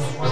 one.